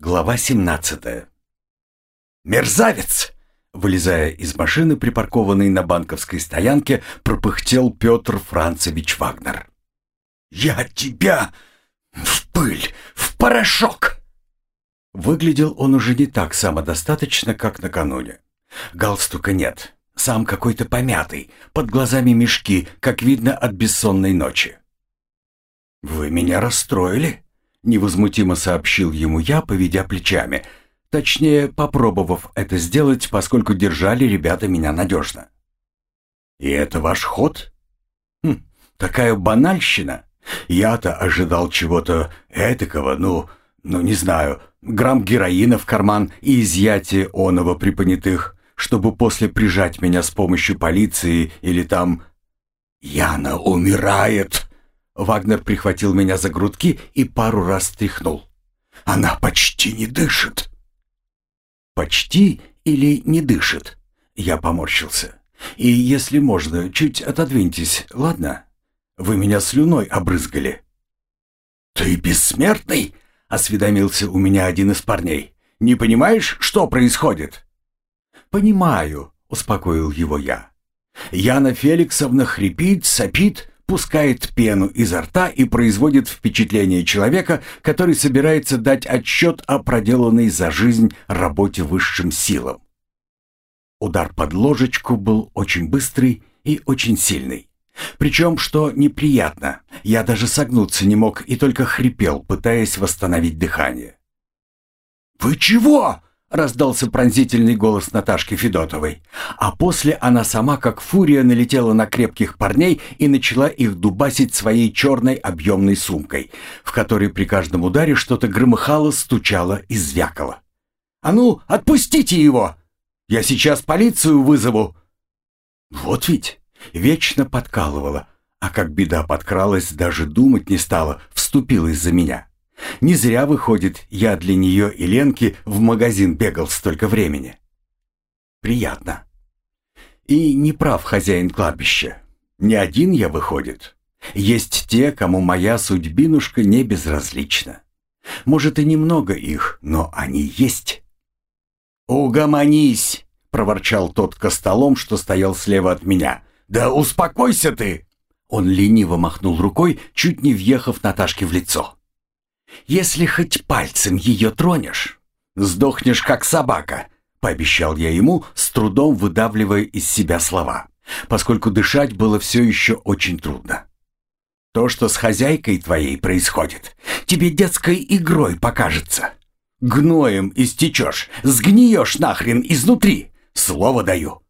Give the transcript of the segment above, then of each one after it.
Глава 17 «Мерзавец!» Вылезая из машины, припаркованной на банковской стоянке, пропыхтел Петр Францевич Вагнер. «Я тебя в пыль, в порошок!» Выглядел он уже не так самодостаточно, как накануне. Галстука нет, сам какой-то помятый, под глазами мешки, как видно от бессонной ночи. «Вы меня расстроили?» Невозмутимо сообщил ему я, поведя плечами. Точнее, попробовав это сделать, поскольку держали ребята меня надежно. «И это ваш ход?» хм, «Такая банальщина. Я-то ожидал чего-то этакого, ну, ну не знаю, грамм героина в карман и изъятие оного при понятых, чтобы после прижать меня с помощью полиции или там... Яна умирает!» Вагнер прихватил меня за грудки и пару раз тряхнул. «Она почти не дышит!» «Почти или не дышит?» Я поморщился. «И если можно, чуть отодвиньтесь, ладно? Вы меня слюной обрызгали». «Ты бессмертный?» — осведомился у меня один из парней. «Не понимаешь, что происходит?» «Понимаю», — успокоил его я. Яна Феликсовна хрипит, сопит, пускает пену изо рта и производит впечатление человека, который собирается дать отчет о проделанной за жизнь работе высшим силам. Удар под ложечку был очень быстрый и очень сильный. Причем, что неприятно, я даже согнуться не мог и только хрипел, пытаясь восстановить дыхание. «Вы чего?» Раздался пронзительный голос Наташки Федотовой. А после она сама, как фурия, налетела на крепких парней и начала их дубасить своей черной объемной сумкой, в которой при каждом ударе что-то громыхало, стучало и звякало. «А ну, отпустите его! Я сейчас полицию вызову!» Вот ведь вечно подкалывала, а как беда подкралась, даже думать не стала, вступилась за меня. Не зря, выходит, я для нее и Ленки в магазин бегал столько времени. Приятно. И не прав хозяин кладбища. Не один я, выходит. Есть те, кому моя судьбинушка не безразлична. Может, и немного их, но они есть. «Угомонись!» — проворчал тот костолом, что стоял слева от меня. «Да успокойся ты!» Он лениво махнул рукой, чуть не въехав Наташке в лицо. «Если хоть пальцем ее тронешь, сдохнешь как собака», — пообещал я ему, с трудом выдавливая из себя слова, поскольку дышать было все еще очень трудно. «То, что с хозяйкой твоей происходит, тебе детской игрой покажется. Гноем истечешь, сгниешь нахрен изнутри, слово даю».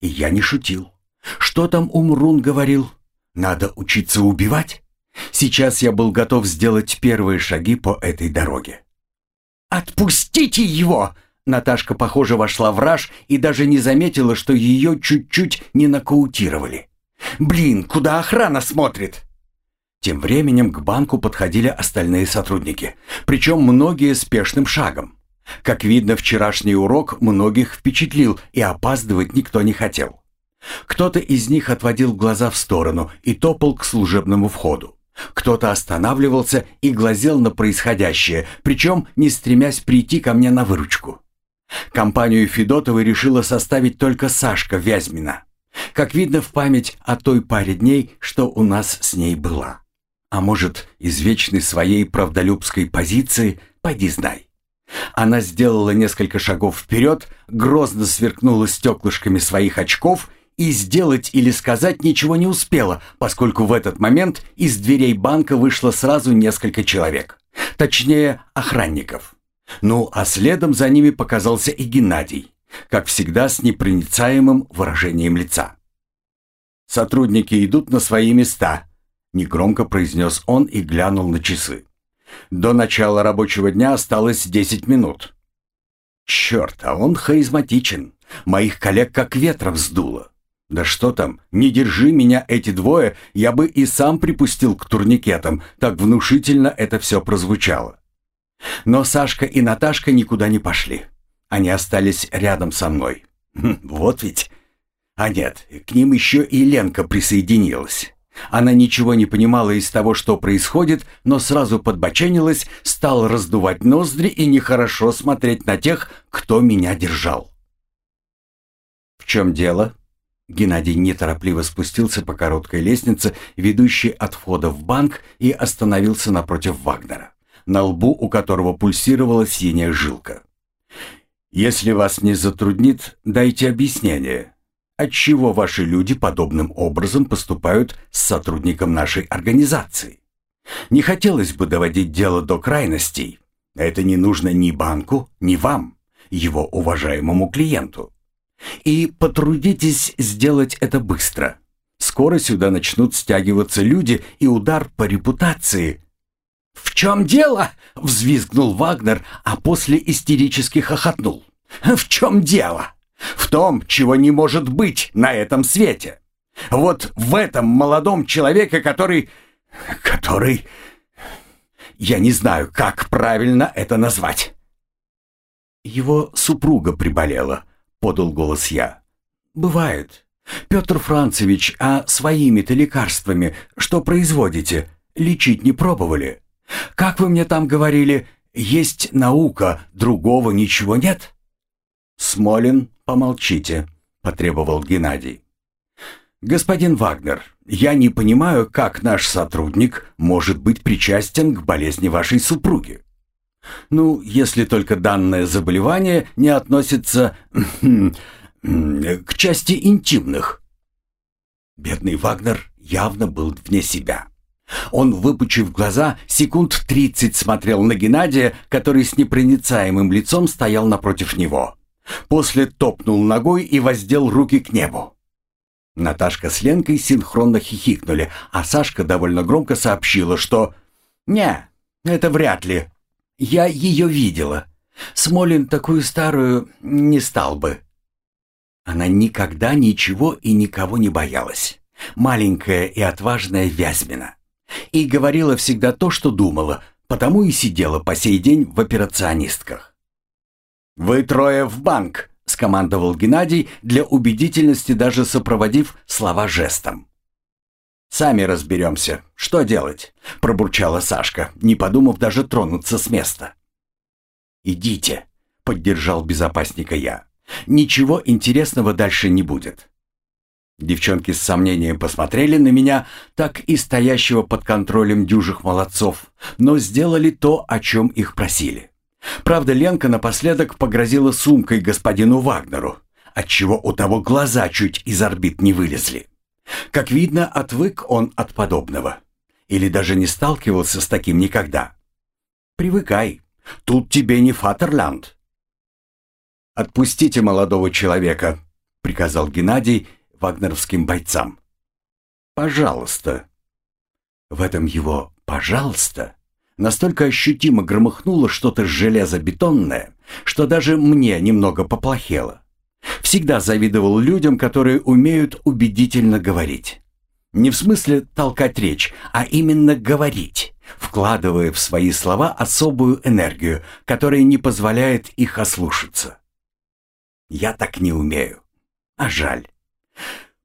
И я не шутил. Что там Умрун говорил? Надо учиться убивать? Сейчас я был готов сделать первые шаги по этой дороге. «Отпустите его!» Наташка, похоже, вошла в раж и даже не заметила, что ее чуть-чуть не нокаутировали. «Блин, куда охрана смотрит?» Тем временем к банку подходили остальные сотрудники, причем многие спешным шагом. Как видно, вчерашний урок многих впечатлил, и опаздывать никто не хотел. Кто-то из них отводил глаза в сторону и топал к служебному входу. Кто-то останавливался и глазел на происходящее, причем не стремясь прийти ко мне на выручку. Компанию Федотовой решила составить только Сашка Вязьмина. Как видно в память о той паре дней, что у нас с ней была. А может, из вечной своей правдолюбской позиции, поди знай. Она сделала несколько шагов вперед, грозно сверкнула стеклышками своих очков и сделать или сказать ничего не успела, поскольку в этот момент из дверей банка вышло сразу несколько человек. Точнее, охранников. Ну, а следом за ними показался и Геннадий, как всегда с непроницаемым выражением лица. «Сотрудники идут на свои места», — негромко произнес он и глянул на часы. «До начала рабочего дня осталось 10 минут». «Черт, а он харизматичен. Моих коллег как ветром сдуло. Да что там, не держи меня эти двое, я бы и сам припустил к турникетам, так внушительно это все прозвучало. Но Сашка и Наташка никуда не пошли. Они остались рядом со мной. Хм, вот ведь. А нет, к ним еще и Ленка присоединилась. Она ничего не понимала из того, что происходит, но сразу подбоченилась, стала раздувать ноздри и нехорошо смотреть на тех, кто меня держал. «В чем дело?» Геннадий неторопливо спустился по короткой лестнице, ведущей от входа в банк, и остановился напротив Вагнера, на лбу у которого пульсировала синяя жилка. «Если вас не затруднит, дайте объяснение. Отчего ваши люди подобным образом поступают с сотрудником нашей организации? Не хотелось бы доводить дело до крайностей. Это не нужно ни банку, ни вам, его уважаемому клиенту. И потрудитесь сделать это быстро. Скоро сюда начнут стягиваться люди, и удар по репутации. «В чем дело?» — взвизгнул Вагнер, а после истерически хохотнул. «В чем дело? В том, чего не может быть на этом свете. Вот в этом молодом человеке, который... который... Я не знаю, как правильно это назвать». Его супруга приболела, подал голос я. «Бывает. Петр Францевич, а своими-то лекарствами что производите? Лечить не пробовали? Как вы мне там говорили, есть наука, другого ничего нет?» «Смолин, помолчите», — потребовал Геннадий. «Господин Вагнер, я не понимаю, как наш сотрудник может быть причастен к болезни вашей супруги. Ну, если только данное заболевание не относится к части интимных. Бедный Вагнер явно был вне себя. Он, выпучив глаза, секунд тридцать смотрел на Геннадия, который с непроницаемым лицом стоял напротив него. После топнул ногой и воздел руки к небу. Наташка с Ленкой синхронно хихикнули, а Сашка довольно громко сообщила, что «Не, это вряд ли. Я ее видела. Смолин такую старую не стал бы. Она никогда ничего и никого не боялась. Маленькая и отважная Вязьмина. И говорила всегда то, что думала, потому и сидела по сей день в операционистках. «Вы трое в банк!» — скомандовал Геннадий, для убедительности даже сопроводив слова жестом. «Сами разберемся. Что делать?» – пробурчала Сашка, не подумав даже тронуться с места. «Идите», – поддержал безопасника я. «Ничего интересного дальше не будет». Девчонки с сомнением посмотрели на меня, так и стоящего под контролем дюжих молодцов, но сделали то, о чем их просили. Правда, Ленка напоследок погрозила сумкой господину Вагнеру, отчего у того глаза чуть из орбит не вылезли. Как видно, отвык он от подобного. Или даже не сталкивался с таким никогда. Привыкай. Тут тебе не Фатерланд. «Отпустите молодого человека», — приказал Геннадий вагнеровским бойцам. «Пожалуйста». В этом его «пожалуйста» настолько ощутимо громыхнуло что-то железобетонное, что даже мне немного поплохело. Всегда завидовал людям, которые умеют убедительно говорить. Не в смысле толкать речь, а именно говорить, вкладывая в свои слова особую энергию, которая не позволяет их ослушаться. Я так не умею. А жаль.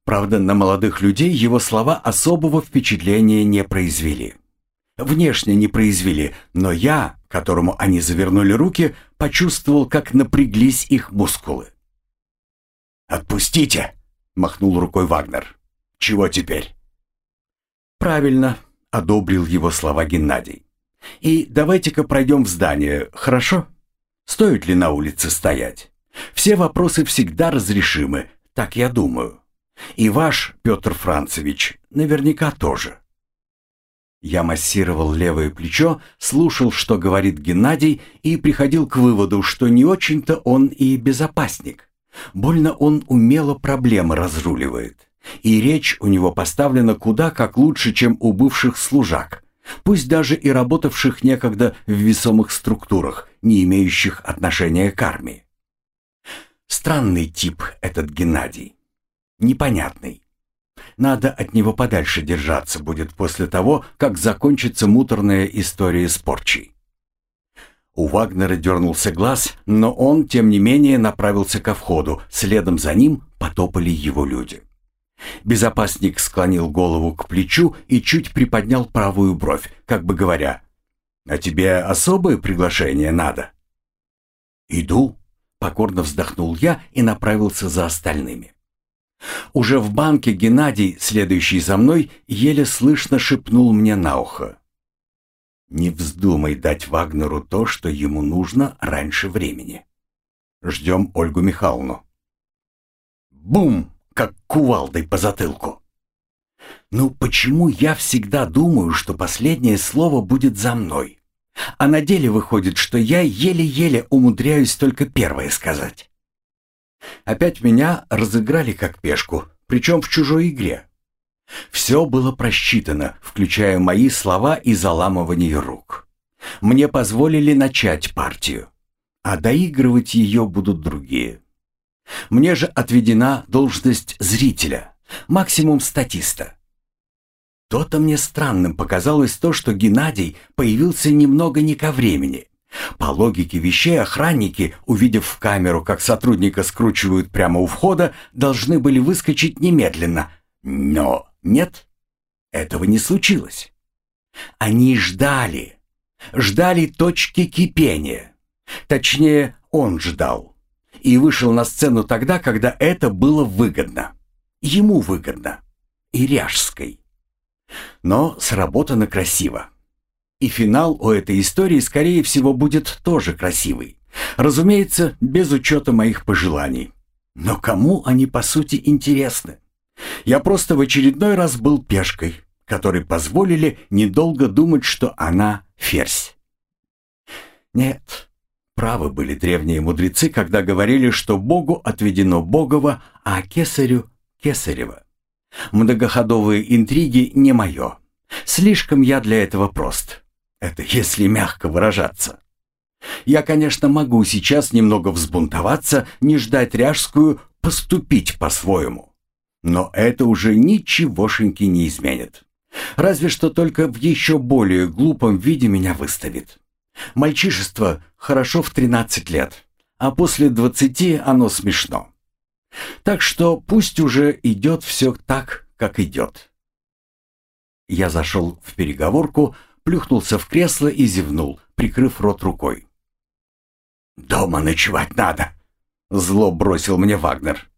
Правда, на молодых людей его слова особого впечатления не произвели. Внешне не произвели, но я, которому они завернули руки, почувствовал, как напряглись их мускулы. «Отпустите!» — махнул рукой Вагнер. «Чего теперь?» «Правильно», — одобрил его слова Геннадий. «И давайте-ка пройдем в здание, хорошо? Стоит ли на улице стоять? Все вопросы всегда разрешимы, так я думаю. И ваш, Петр Францевич, наверняка тоже». Я массировал левое плечо, слушал, что говорит Геннадий, и приходил к выводу, что не очень-то он и безопасник. Больно он умело проблемы разруливает. И речь у него поставлена куда как лучше, чем у бывших служак, пусть даже и работавших некогда в весомых структурах, не имеющих отношения к армии. Странный тип этот Геннадий. Непонятный. Надо от него подальше держаться будет после того, как закончится муторная история с порчей. У Вагнера дернулся глаз, но он, тем не менее, направился ко входу. Следом за ним потопали его люди. Безопасник склонил голову к плечу и чуть приподнял правую бровь, как бы говоря, «А тебе особое приглашение надо?» «Иду», — покорно вздохнул я и направился за остальными. Уже в банке Геннадий, следующий за мной, еле слышно шепнул мне на ухо. «Не вздумай дать Вагнеру то, что ему нужно раньше времени. Ждем Ольгу Михайловну». Бум! Как кувалдой по затылку. Ну почему я всегда думаю, что последнее слово будет за мной? А на деле выходит, что я еле-еле умудряюсь только первое сказать. Опять меня разыграли как пешку, причем в чужой игре. Все было просчитано, включая мои слова и заламывание рук. Мне позволили начать партию, а доигрывать ее будут другие. Мне же отведена должность зрителя, максимум статиста. То-то мне странным показалось то, что Геннадий появился немного не ко времени. По логике вещей охранники, увидев в камеру, как сотрудника скручивают прямо у входа, должны были выскочить немедленно. Но нет, этого не случилось. Они ждали, ждали точки кипения. Точнее, он ждал. И вышел на сцену тогда, когда это было выгодно. Ему выгодно. И Ряжской. Но сработано красиво. И финал у этой истории, скорее всего, будет тоже красивый. Разумеется, без учета моих пожеланий. Но кому они по сути интересны? Я просто в очередной раз был пешкой, которой позволили недолго думать, что она ферзь. Нет, правы были древние мудрецы, когда говорили, что Богу отведено Богово, а кесарю — кесарево. Многоходовые интриги не мое. Слишком я для этого прост. Это если мягко выражаться. Я, конечно, могу сейчас немного взбунтоваться, не ждать ряжскую, поступить по-своему. Но это уже ничегошеньки не изменит. Разве что только в еще более глупом виде меня выставит. Мальчишество хорошо в 13 лет, а после 20 оно смешно. Так что пусть уже идет все так, как идет. Я зашел в переговорку, плюхнулся в кресло и зевнул, прикрыв рот рукой. «Дома ночевать надо», — зло бросил мне Вагнер.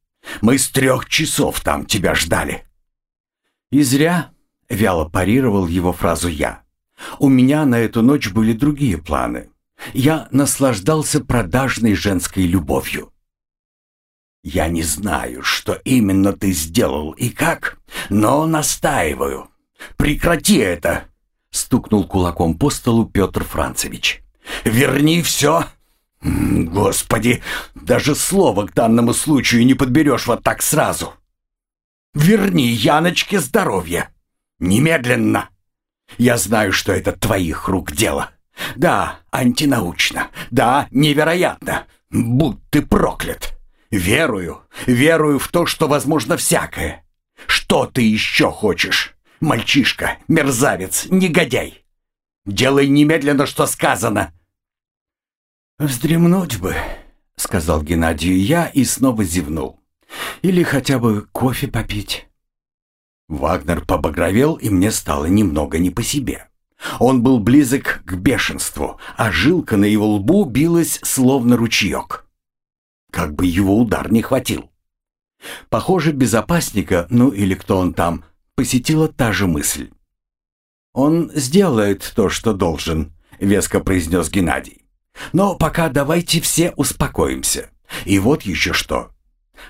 «Мы с трех часов там тебя ждали». «И зря», — вяло парировал его фразу я. «У меня на эту ночь были другие планы. Я наслаждался продажной женской любовью». «Я не знаю, что именно ты сделал и как, но настаиваю. Прекрати это!» Стукнул кулаком по столу Петр Францевич. «Верни все!» «Господи, даже слова к данному случаю не подберешь вот так сразу!» «Верни Яночке здоровье! Немедленно! Я знаю, что это твоих рук дело. Да, антинаучно. Да, невероятно. Будь ты проклят!» Верую, верую в то, что возможно всякое. Что ты еще хочешь? Мальчишка, мерзавец, негодяй. Делай немедленно, что сказано. Вздремнуть бы, сказал Геннадию я и снова зевнул. Или хотя бы кофе попить. Вагнер побагровел, и мне стало немного не по себе. Он был близок к бешенству, а жилка на его лбу билась словно ручеек. Как бы его удар не хватил. Похоже, безопасника, ну или кто он там, посетила та же мысль. «Он сделает то, что должен», — веско произнес Геннадий. «Но пока давайте все успокоимся. И вот еще что.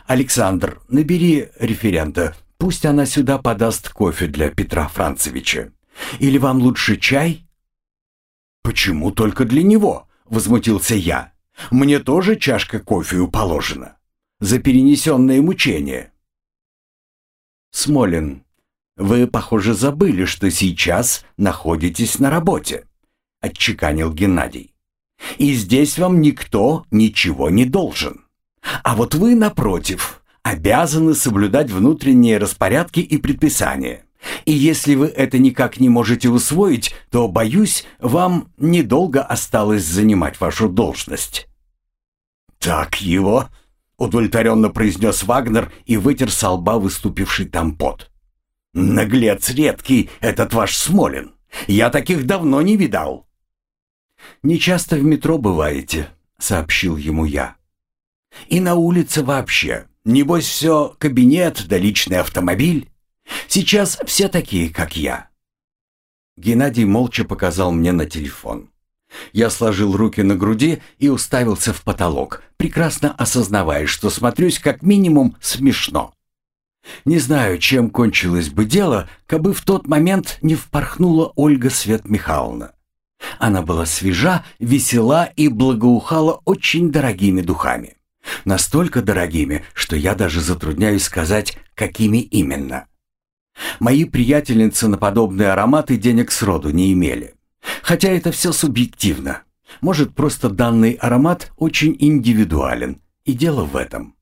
Александр, набери референта, пусть она сюда подаст кофе для Петра Францевича. Или вам лучше чай?» «Почему только для него?» — возмутился я. Мне тоже чашка кофе положена. За перенесенные мучения. Смолин, вы, похоже, забыли, что сейчас находитесь на работе, отчеканил Геннадий. И здесь вам никто ничего не должен. А вот вы, напротив, обязаны соблюдать внутренние распорядки и предписания. И если вы это никак не можете усвоить, то, боюсь, вам недолго осталось занимать вашу должность. «Так его?» удовлетворенно произнес Вагнер и вытер со лба выступивший там пот. «Наглец редкий этот ваш Смолин. Я таких давно не видал». «Не часто в метро бываете», — сообщил ему я. «И на улице вообще. Небось все кабинет да личный автомобиль. Сейчас все такие, как я». Геннадий молча показал мне на телефон. Я сложил руки на груди и уставился в потолок, прекрасно осознавая, что смотрюсь как минимум смешно. Не знаю, чем кончилось бы дело, кабы в тот момент не впорхнула Ольга Свет Михайловна. Она была свежа, весела и благоухала очень дорогими духами. Настолько дорогими, что я даже затрудняюсь сказать, какими именно. Мои приятельницы на подобные ароматы денег сроду не имели. Хотя это все субъективно. Может, просто данный аромат очень индивидуален, и дело в этом.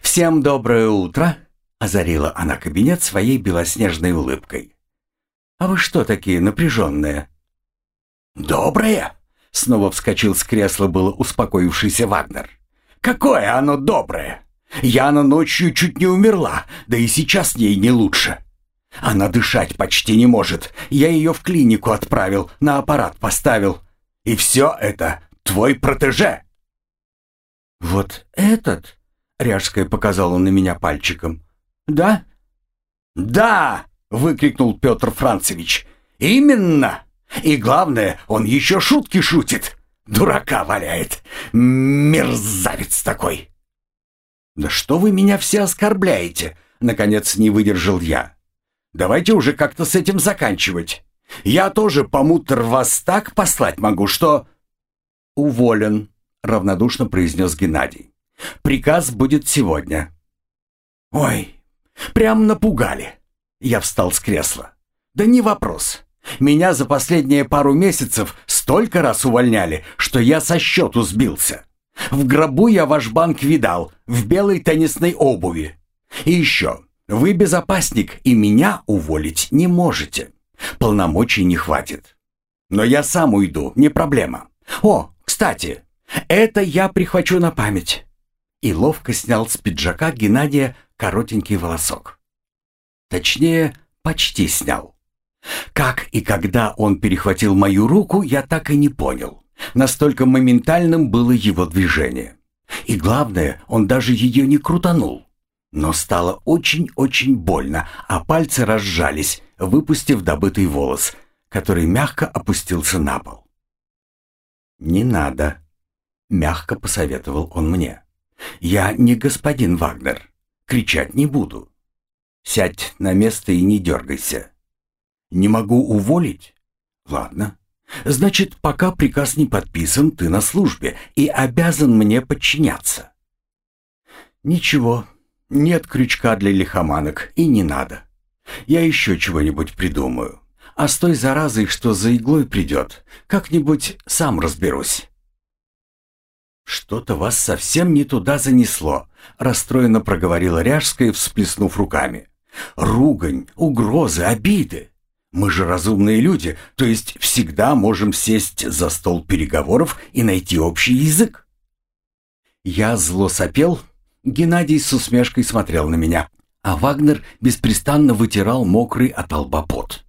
«Всем доброе утро!» — озарила она кабинет своей белоснежной улыбкой. «А вы что такие напряженные?» «Доброе?» — снова вскочил с кресла было успокоившийся Вагнер. «Какое оно доброе! Яна ночью чуть не умерла, да и сейчас ей не лучше. Она дышать почти не может. Я ее в клинику отправил, на аппарат поставил. И все это твой протеже. Вот этот? Ряжская показала на меня пальчиком. Да? Да! Выкрикнул Петр Францевич. Именно! И главное, он еще шутки шутит. Дурака валяет. Мерзавец такой. Да что вы меня все оскорбляете? Наконец не выдержал я. Давайте уже как-то с этим заканчивать. Я тоже помутр вас так послать могу, что...» «Уволен», — равнодушно произнес Геннадий. «Приказ будет сегодня». «Ой, прям напугали». Я встал с кресла. «Да не вопрос. Меня за последние пару месяцев столько раз увольняли, что я со счету сбился. В гробу я ваш банк видал, в белой теннисной обуви. И еще, вы безопасник и меня уволить не можете. Полномочий не хватит. Но я сам уйду, не проблема. О, кстати, это я прихвачу на память. И ловко снял с пиджака Геннадия коротенький волосок. Точнее, почти снял. Как и когда он перехватил мою руку, я так и не понял. Настолько моментальным было его движение. И главное, он даже ее не крутанул. Но стало очень-очень больно, а пальцы разжались, выпустив добытый волос, который мягко опустился на пол. «Не надо», — мягко посоветовал он мне. «Я не господин Вагнер. Кричать не буду. Сядь на место и не дергайся. Не могу уволить? Ладно. Значит, пока приказ не подписан, ты на службе и обязан мне подчиняться». «Ничего, нет крючка для лихоманок и не надо. Я еще чего-нибудь придумаю. А с той заразой, что за иглой придет, как-нибудь сам разберусь. «Что-то вас совсем не туда занесло», — расстроенно проговорила Ряжская, всплеснув руками. «Ругань, угрозы, обиды. Мы же разумные люди, то есть всегда можем сесть за стол переговоров и найти общий язык». Я зло сопел, Геннадий с усмешкой смотрел на меня, а Вагнер беспрестанно вытирал мокрый от лба пот.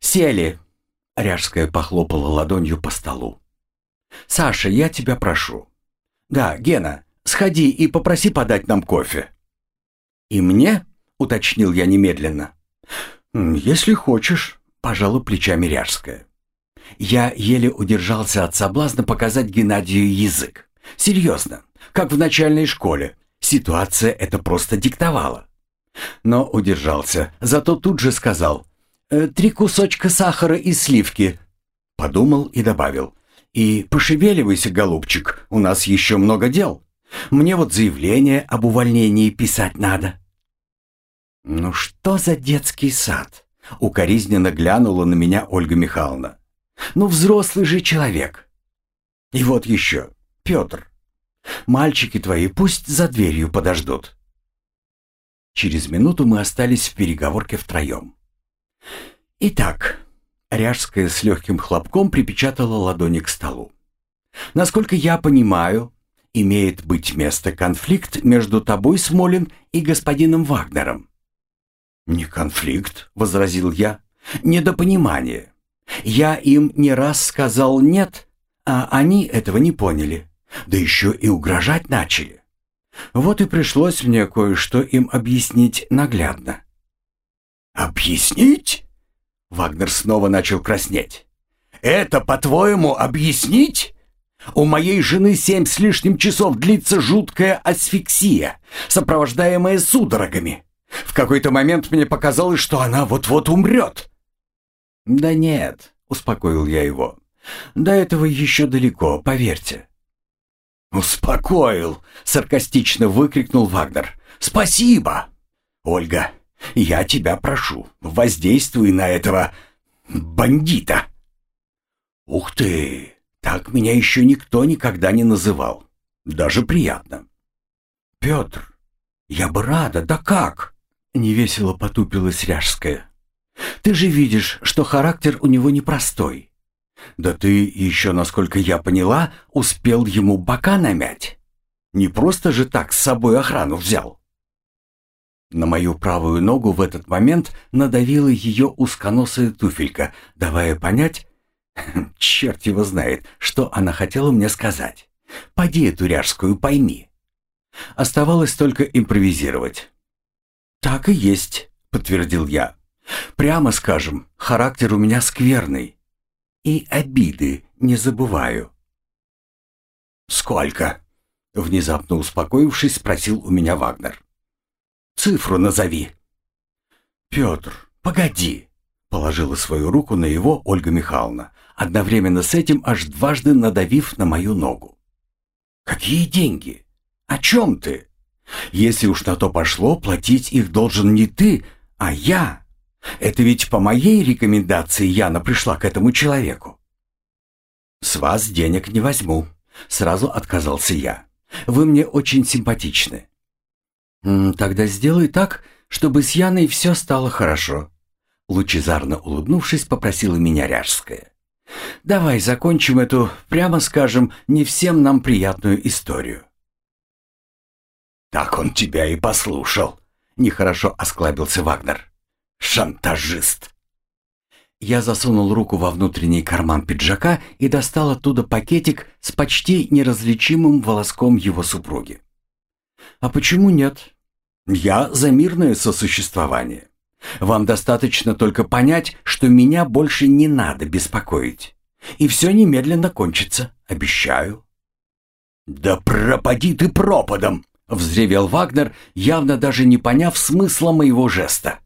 «Сели!» — Ряжская похлопала ладонью по столу. «Саша, я тебя прошу. Да, Гена, сходи и попроси подать нам кофе». «И мне?» — уточнил я немедленно. «Если хочешь», — пожала плечами Ряжская. Я еле удержался от соблазна показать Геннадию язык. Серьезно, как в начальной школе. Ситуация это просто диктовала. Но удержался, зато тут же сказал «Э, «Три кусочка сахара и сливки». Подумал и добавил «И пошевеливайся, голубчик, у нас еще много дел. Мне вот заявление об увольнении писать надо». «Ну что за детский сад?» — укоризненно глянула на меня Ольга Михайловна. «Ну взрослый же человек». «И вот еще, Петр, Мальчики твои пусть за дверью подождут». Через минуту мы остались в переговорке втроем. «Итак», — Ряжская с легким хлопком припечатала ладони к столу. «Насколько я понимаю, имеет быть место конфликт между тобой, Смолин, и господином Вагнером». «Не конфликт», — возразил я, — «недопонимание. Я им не раз сказал «нет», а они этого не поняли, да еще и угрожать начали. Вот и пришлось мне кое-что им объяснить наглядно». «Объяснить?» Вагнер снова начал краснеть. «Это, по-твоему, объяснить?» У моей жены семь с лишним часов длится жуткая асфиксия, сопровождаемая судорогами. В какой-то момент мне показалось, что она вот-вот умрет. «Да нет», — успокоил я его. «До этого еще далеко, поверьте». «Успокоил!» — саркастично выкрикнул Вагнер. «Спасибо! Ольга, я тебя прошу, воздействуй на этого бандита!» «Ух ты! Так меня еще никто никогда не называл. Даже приятно!» «Петр, я бы рада, да как?» — невесело потупилась Ряжская. «Ты же видишь, что характер у него непростой. Да ты еще, насколько я поняла, успел ему бока намять. Не просто же так с собой охрану взял». На мою правую ногу в этот момент надавила ее узконосая туфелька, давая понять, черт его знает, что она хотела мне сказать. Поди эту ряжскую пойми. Оставалось только импровизировать. «Так и есть», — подтвердил я. «Прямо скажем, характер у меня скверный. И обиды не забываю». «Сколько?» — внезапно успокоившись, спросил у меня Вагнер. «Цифру назови». «Петр, погоди», — положила свою руку на его Ольга Михайловна, одновременно с этим аж дважды надавив на мою ногу. «Какие деньги? О чем ты?» Если уж на то пошло, платить их должен не ты, а я. Это ведь по моей рекомендации Яна пришла к этому человеку. С вас денег не возьму, сразу отказался я. Вы мне очень симпатичны. Тогда сделай так, чтобы с Яной все стало хорошо. Лучезарно улыбнувшись, попросила меня Ряжская. «Давай закончим эту, прямо скажем, не всем нам приятную историю». «Так он тебя и послушал», — нехорошо осклабился Вагнер. «Шантажист». Я засунул руку во внутренний карман пиджака и достал оттуда пакетик с почти неразличимым волоском его супруги. «А почему нет? Я за мирное сосуществование. Вам достаточно только понять, что меня больше не надо беспокоить. И все немедленно кончится, обещаю». «Да пропади ты пропадом!» Взревел Вагнер, явно даже не поняв смысла моего жеста.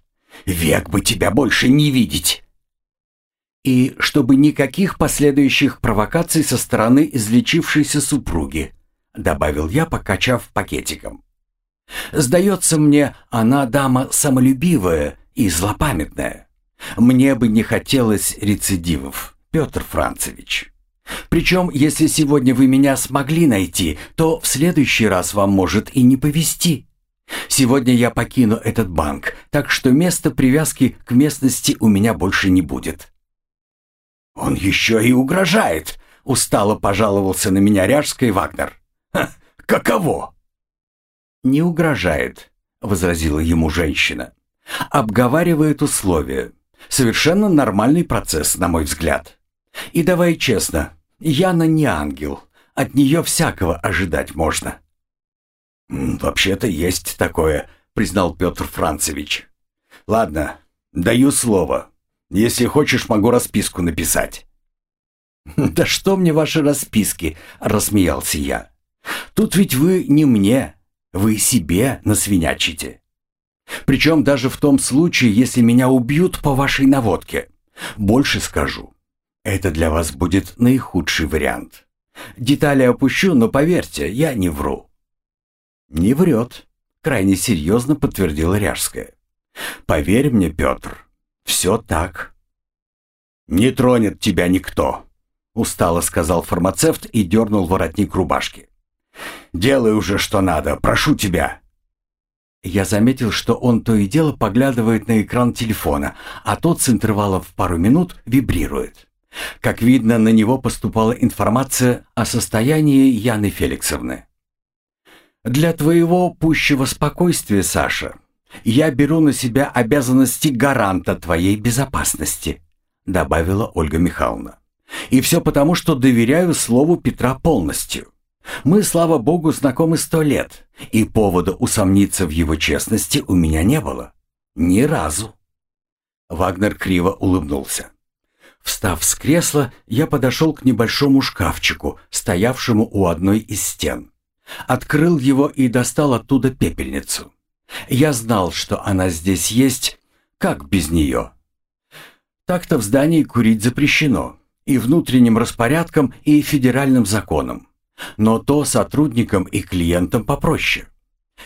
«Век бы тебя больше не видеть!» И чтобы никаких последующих провокаций со стороны излечившейся супруги, добавил я, покачав пакетиком. Сдается мне, она дама самолюбивая и злопамятная. Мне бы не хотелось рецидивов, Петр Францевич. Причем, если сегодня вы меня смогли найти, то в следующий раз вам может и не повезти. Сегодня я покину этот банк, так что места привязки к местности у меня больше не будет». «Он еще и угрожает», — устало пожаловался на меня Ряжский Вагнер. Ха, «Каково?» «Не угрожает», — возразила ему женщина. «Обговаривает условия. Совершенно нормальный процесс, на мой взгляд. И давай честно, Яна не ангел. От нее всякого ожидать можно». «Вообще-то есть такое», — признал Петр Францевич. «Ладно, даю слово. Если хочешь, могу расписку написать». «Да что мне ваши расписки?» — рассмеялся я. «Тут ведь вы не мне, вы себе насвинячите. Причем даже в том случае, если меня убьют по вашей наводке. Больше скажу. Это для вас будет наихудший вариант. Детали опущу, но поверьте, я не вру». «Не врет», — крайне серьезно подтвердила Ряжская. «Поверь мне, Петр, все так». «Не тронет тебя никто», — устало сказал фармацевт и дернул воротник рубашки. «Делай уже, что надо, прошу тебя». Я заметил, что он то и дело поглядывает на экран телефона, а тот с интервалов в пару минут вибрирует. Как видно, на него поступала информация о состоянии Яны Феликсовны. Для твоего пущего спокойствия, Саша, я беру на себя обязанности гаранта твоей безопасности, добавила Ольга Михайловна. И все потому, что доверяю слову Петра полностью. Мы, слава богу, знакомы сто лет, и повода усомниться в его честности у меня не было. Ни разу. Вагнер криво улыбнулся. Встав с кресла, я подошел к небольшому шкафчику, стоявшему у одной из стен. Открыл его и достал оттуда пепельницу. Я знал, что она здесь есть, как без нее. Так-то в здании курить запрещено, и внутренним распорядком, и федеральным законом. Но то сотрудникам и клиентам попроще.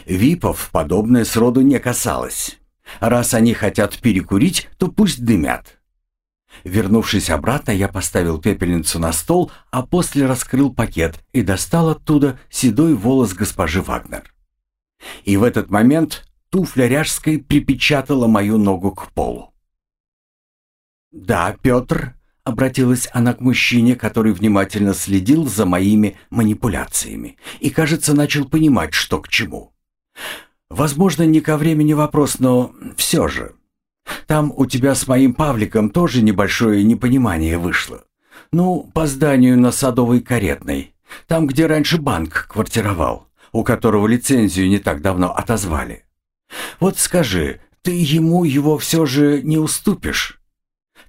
ВИПов подобное сроду не касалось. Раз они хотят перекурить, то пусть дымят. Вернувшись обратно, я поставил пепельницу на стол, а после раскрыл пакет и достал оттуда седой волос госпожи Вагнер. И в этот момент туфля ряжской припечатала мою ногу к полу. «Да, Петр», — обратилась она к мужчине, который внимательно следил за моими манипуляциями и, кажется, начал понимать, что к чему. «Возможно, не ко времени вопрос, но все же. Там у тебя с моим Павликом тоже небольшое непонимание вышло. Ну, по зданию на Садовой Каретной, там, где раньше банк квартировал, у которого лицензию не так давно отозвали. Вот скажи, ты ему его все же не уступишь?»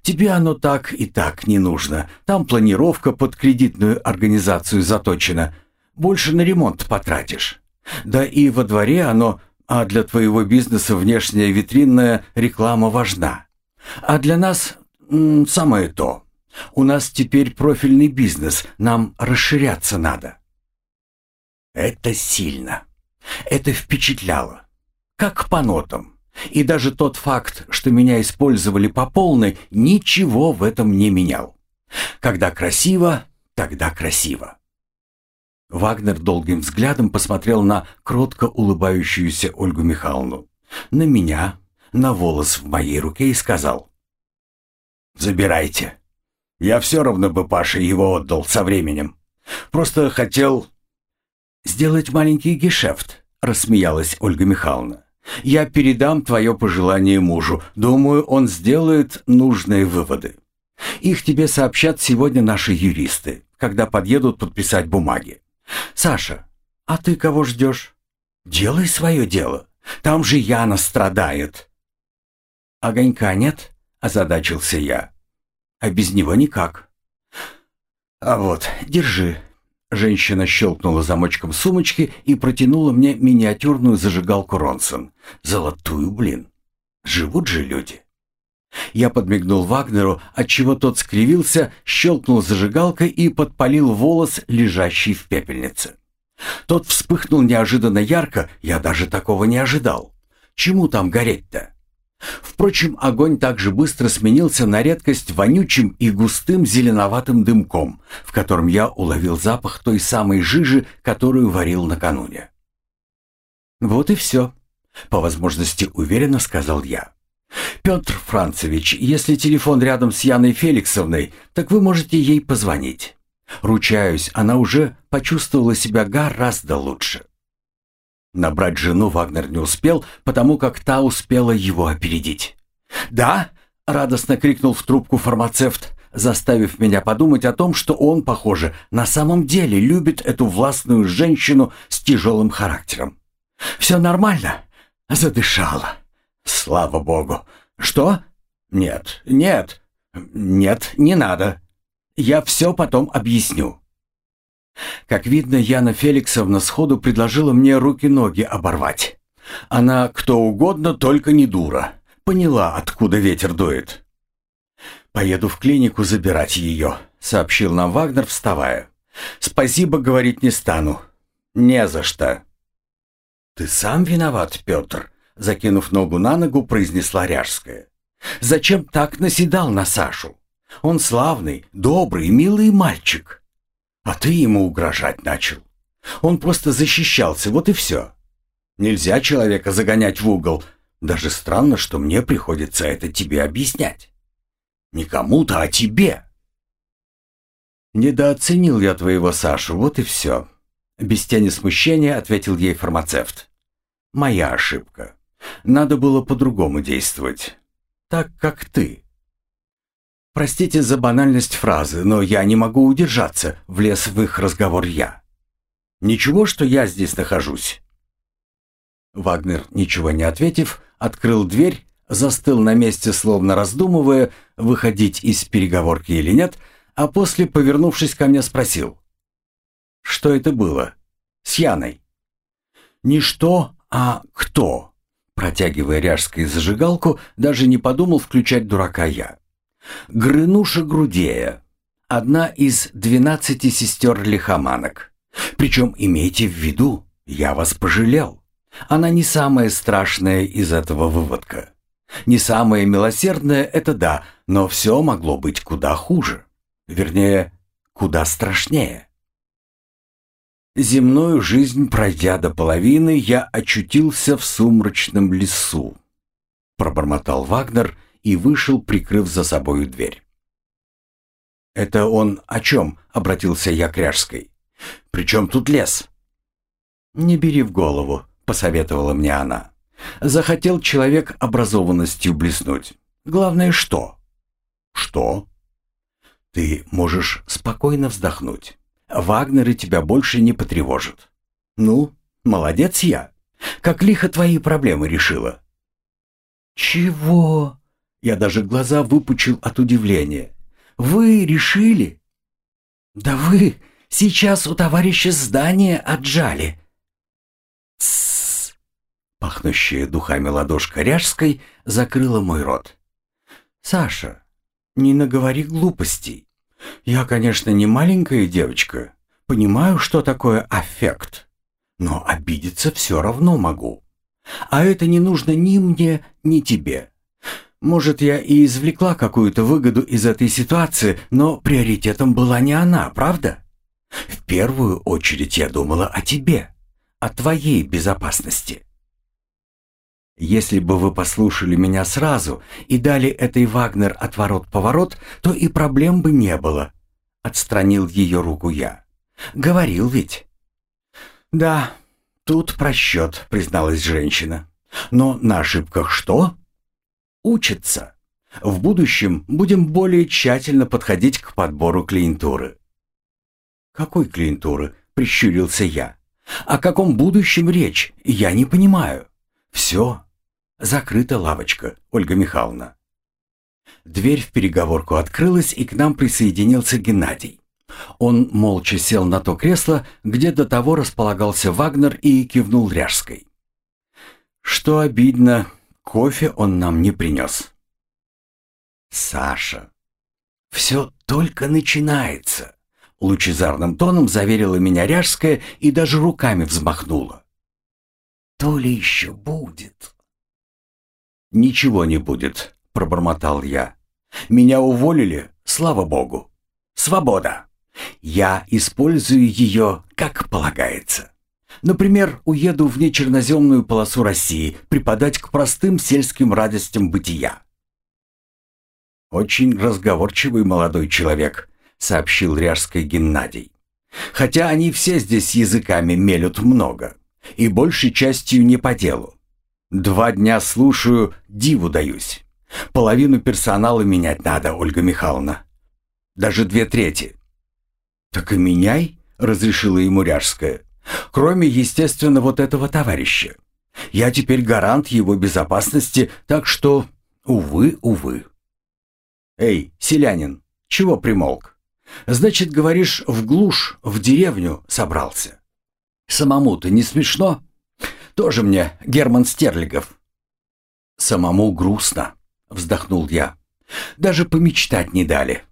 Тебе оно так и так не нужно. Там планировка под кредитную организацию заточена. Больше на ремонт потратишь. Да и во дворе оно, а для твоего бизнеса внешняя витринная реклама важна. А для нас самое то. У нас теперь профильный бизнес, нам расширяться надо. Это сильно. Это впечатляло. Как по нотам. И даже тот факт, что меня использовали по полной, ничего в этом не менял. Когда красиво, тогда красиво. Вагнер долгим взглядом посмотрел на кротко улыбающуюся Ольгу Михайловну, на меня, на волос в моей руке и сказал. «Забирайте. Я все равно бы Паше его отдал со временем. Просто хотел...» «Сделать маленький гешефт», — рассмеялась Ольга Михайловна. Я передам твое пожелание мужу. Думаю, он сделает нужные выводы. Их тебе сообщат сегодня наши юристы, когда подъедут подписать бумаги. Саша, а ты кого ждешь? Делай свое дело. Там же Яна страдает. Огонька нет? Озадачился я. А без него никак. А вот, держи. Женщина щелкнула замочком сумочки и протянула мне миниатюрную зажигалку Ронсон. Золотую, блин. Живут же люди. Я подмигнул Вагнеру, отчего тот скривился, щелкнул зажигалкой и подпалил волос, лежащий в пепельнице. Тот вспыхнул неожиданно ярко, я даже такого не ожидал. Чему там гореть-то? Впрочем, огонь также быстро сменился на редкость вонючим и густым зеленоватым дымком, в котором я уловил запах той самой жижи, которую варил накануне. «Вот и все», — по возможности уверенно сказал я. «Петр Францевич, если телефон рядом с Яной Феликсовной, так вы можете ей позвонить. Ручаюсь, она уже почувствовала себя гораздо лучше». Набрать жену Вагнер не успел, потому как та успела его опередить. «Да?» — радостно крикнул в трубку фармацевт, заставив меня подумать о том, что он, похоже, на самом деле любит эту властную женщину с тяжелым характером. «Все нормально?» Задышала. «Слава богу!» «Что?» «Нет, нет, нет, не надо. Я все потом объясню». Как видно, Яна Феликсовна сходу предложила мне руки-ноги оборвать. Она кто угодно, только не дура. Поняла, откуда ветер дует. «Поеду в клинику забирать ее», — сообщил нам Вагнер, вставая. «Спасибо говорить не стану. Не за что». «Ты сам виноват, Петр», — закинув ногу на ногу, произнесла Ряжская. «Зачем так наседал на Сашу? Он славный, добрый, милый мальчик». А ты ему угрожать начал. Он просто защищался, вот и все. Нельзя человека загонять в угол. Даже странно, что мне приходится это тебе объяснять. Не кому-то, а тебе. Недооценил я твоего Сашу, вот и все. Без тени смущения ответил ей фармацевт. «Моя ошибка. Надо было по-другому действовать. Так, как ты». «Простите за банальность фразы, но я не могу удержаться», — влез в их разговор я. «Ничего, что я здесь нахожусь». Вагнер, ничего не ответив, открыл дверь, застыл на месте, словно раздумывая, выходить из переговорки или нет, а после, повернувшись ко мне, спросил. «Что это было? С Яной?» «Не что, а кто?» Протягивая ряжской зажигалку, даже не подумал включать дурака я. Грынуша Грудея. Одна из двенадцати сестер лихоманок. Причем имейте в виду, я вас пожалел. Она не самая страшная из этого выводка. Не самая милосердная — это да, но все могло быть куда хуже. Вернее, куда страшнее. Земную жизнь пройдя до половины, я очутился в сумрачном лесу. Пробормотал Вагнер и вышел, прикрыв за собою дверь. «Это он о чем?» — обратился я к Ряжской. «При чем тут лес?» «Не бери в голову», — посоветовала мне она. «Захотел человек образованностью блеснуть. Главное, что?» «Что?» «Ты можешь спокойно вздохнуть. Вагнеры тебя больше не потревожат». «Ну, молодец я. Как лихо твои проблемы решила». «Чего?» Я даже глаза выпучил от удивления. «Вы решили?» «Да вы сейчас у товарища здание отжали». «Тссс!» Пахнущая духами ладошка Ряжской закрыла мой рот. «Саша, не наговори глупостей. Я, конечно, не маленькая девочка, понимаю, что такое аффект, но обидеться все равно могу. А это не нужно ни мне, ни тебе. Может, я и извлекла какую-то выгоду из этой ситуации, но приоритетом была не она, правда? В первую очередь я думала о тебе, о твоей безопасности. Если бы вы послушали меня сразу и дали этой Вагнер отворот-поворот, то и проблем бы не было. Отстранил ее руку я. Говорил ведь. Да, тут просчет, призналась женщина. Но на ошибках что? учатся. В будущем будем более тщательно подходить к подбору клиентуры. Какой клиентуры? Прищурился я. О каком будущем речь? Я не понимаю. Все. Закрыта лавочка, Ольга Михайловна. Дверь в переговорку открылась, и к нам присоединился Геннадий. Он молча сел на то кресло, где до того располагался Вагнер и кивнул Ряжской. Что обидно, Кофе он нам не принес. «Саша, все только начинается», — лучезарным тоном заверила меня Ряжская и даже руками взмахнула. «То ли еще будет?» «Ничего не будет», — пробормотал я. «Меня уволили, слава богу. Свобода. Я использую ее, как полагается». Например, уеду в нечерноземную полосу России преподать к простым сельским радостям бытия. «Очень разговорчивый молодой человек», — сообщил Ряжской Геннадий. «Хотя они все здесь языками мелют много, и большей частью не по делу. Два дня слушаю, диву даюсь. Половину персонала менять надо, Ольга Михайловна. Даже две трети». «Так и меняй», — разрешила ему Ряжская. Кроме, естественно, вот этого товарища. Я теперь гарант его безопасности, так что, увы, увы. Эй, селянин, чего примолк? Значит, говоришь, в глушь, в деревню собрался. Самому-то не смешно? Тоже мне Герман Стерлигов. Самому грустно, вздохнул я. Даже помечтать не дали.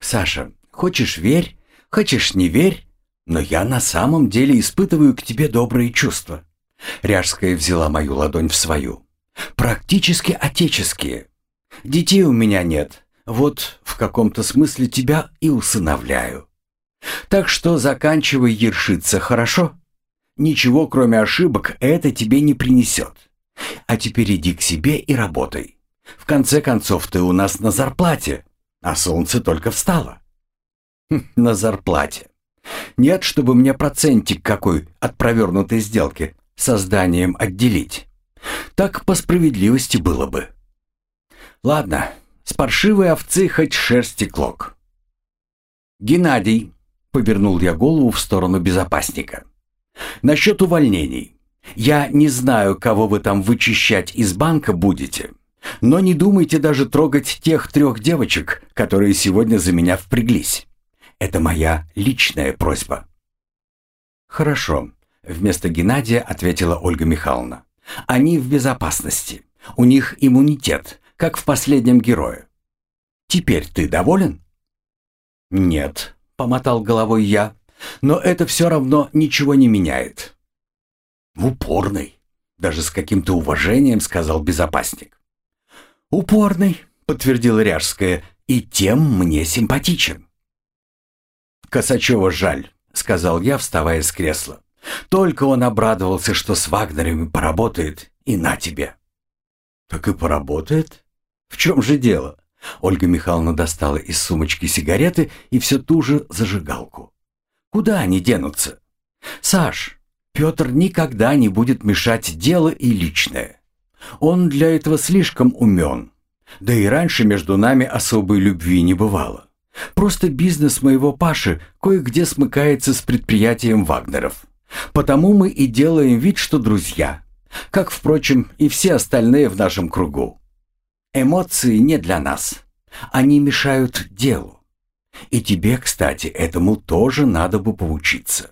Саша, хочешь верь, хочешь не верь, но я на самом деле испытываю к тебе добрые чувства. Ряжская взяла мою ладонь в свою. Практически отеческие. Детей у меня нет. Вот в каком-то смысле тебя и усыновляю. Так что заканчивай ершиться, хорошо? Ничего, кроме ошибок, это тебе не принесет. А теперь иди к себе и работай. В конце концов, ты у нас на зарплате, а солнце только встало. Хм, на зарплате. Нет, чтобы мне процентик какой от провернутой сделки созданием отделить. Так по справедливости было бы. Ладно, с паршивой овцы хоть шерсти клок. «Геннадий», — повернул я голову в сторону безопасника. «Насчет увольнений. Я не знаю, кого вы там вычищать из банка будете, но не думайте даже трогать тех трех девочек, которые сегодня за меня впряглись. Это моя личная просьба». «Хорошо», — вместо Геннадия ответила Ольга Михайловна. «Они в безопасности. У них иммунитет, как в последнем герое. Теперь ты доволен?» «Нет», — помотал головой я, — «но это все равно ничего не меняет». «Упорный», — даже с каким-то уважением сказал безопасник. «Упорный», — подтвердила Ряжская, — «и тем мне симпатичен». «Косачева жаль», — сказал я, вставая с кресла. «Только он обрадовался, что с Вагнерами поработает, и на тебе». «Так и поработает? В чем же дело?» Ольга Михайловна достала из сумочки сигареты и все ту же зажигалку. «Куда они денутся?» «Саш, Петр никогда не будет мешать дело и личное. Он для этого слишком умен. Да и раньше между нами особой любви не бывало. Просто бизнес моего Паши кое-где смыкается с предприятием Вагнеров. Потому мы и делаем вид, что друзья. Как, впрочем, и все остальные в нашем кругу. Эмоции не для нас. Они мешают делу. И тебе, кстати, этому тоже надо бы поучиться.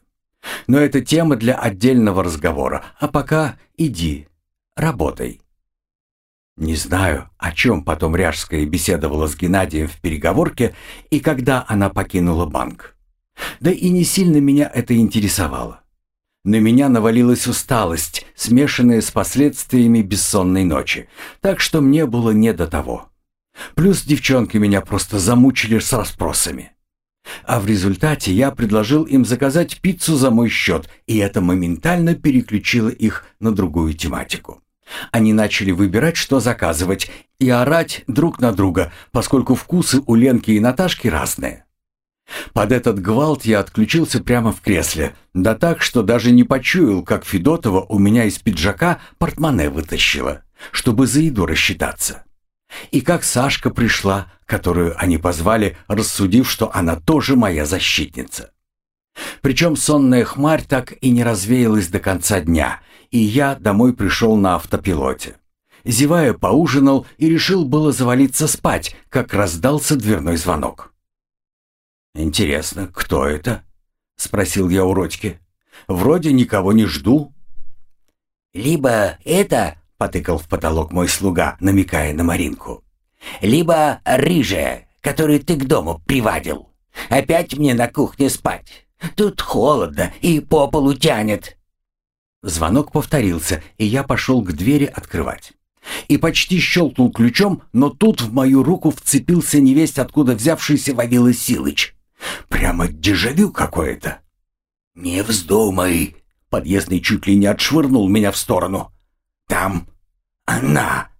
Но это тема для отдельного разговора. А пока иди, работай. Не знаю, о чем потом Ряжская беседовала с Геннадием в переговорке и когда она покинула банк. Да и не сильно меня это интересовало. На меня навалилась усталость, смешанная с последствиями бессонной ночи, так что мне было не до того. Плюс девчонки меня просто замучили с расспросами. А в результате я предложил им заказать пиццу за мой счет, и это моментально переключило их на другую тематику. Они начали выбирать, что заказывать, и орать друг на друга, поскольку вкусы у Ленки и Наташки разные. Под этот гвалт я отключился прямо в кресле, да так, что даже не почуял, как Федотова у меня из пиджака портмоне вытащила, чтобы за еду рассчитаться. И как Сашка пришла, которую они позвали, рассудив, что она тоже моя защитница. Причем сонная хмарь так и не развеялась до конца дня, и я домой пришел на автопилоте. Зевая, поужинал и решил было завалиться спать, как раздался дверной звонок. «Интересно, кто это?» — спросил я у Родьки. «Вроде никого не жду». «Либо это...» — потыкал в потолок мой слуга, намекая на Маринку. «Либо рыжая, которую ты к дому приводил. Опять мне на кухне спать. Тут холодно и по полу тянет». Звонок повторился, и я пошел к двери открывать. И почти щелкнул ключом, но тут в мою руку вцепился невесть, откуда взявшийся Вавила Силыч. Прямо дежавю какое-то. «Не вздумай!» Подъездный чуть ли не отшвырнул меня в сторону. «Там она!»